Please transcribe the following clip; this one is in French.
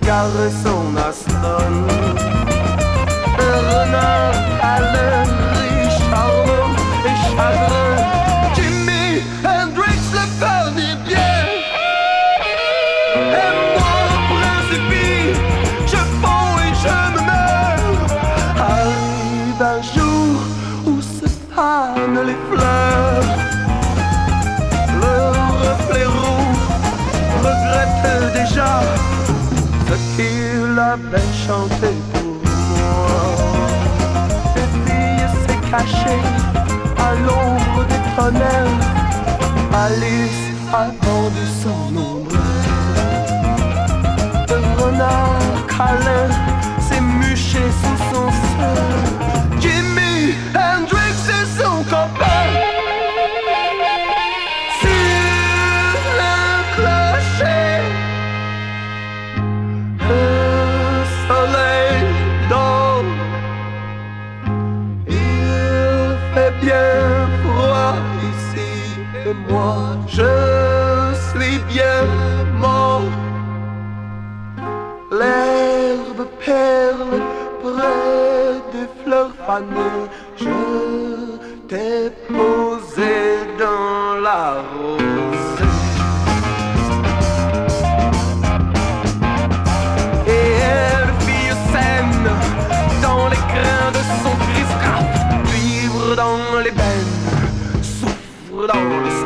Garé son Aston. Un renard riche, charmant et chagrin. Jimi Hendrix le bien. Et moi précipice, je fonds et je me meurs. Arrive un jour où se fanent les fleurs. Chanté pour moi. Cette fille s'est cachée à l'ombre des tonnelles. Alice a vendu son ombre. Le renard câlin s'est muché bien froid ici et moi je suis bien mort. L'herbe perle près des fleurs fanées, je t'ai posé dans la 你被束缚到了。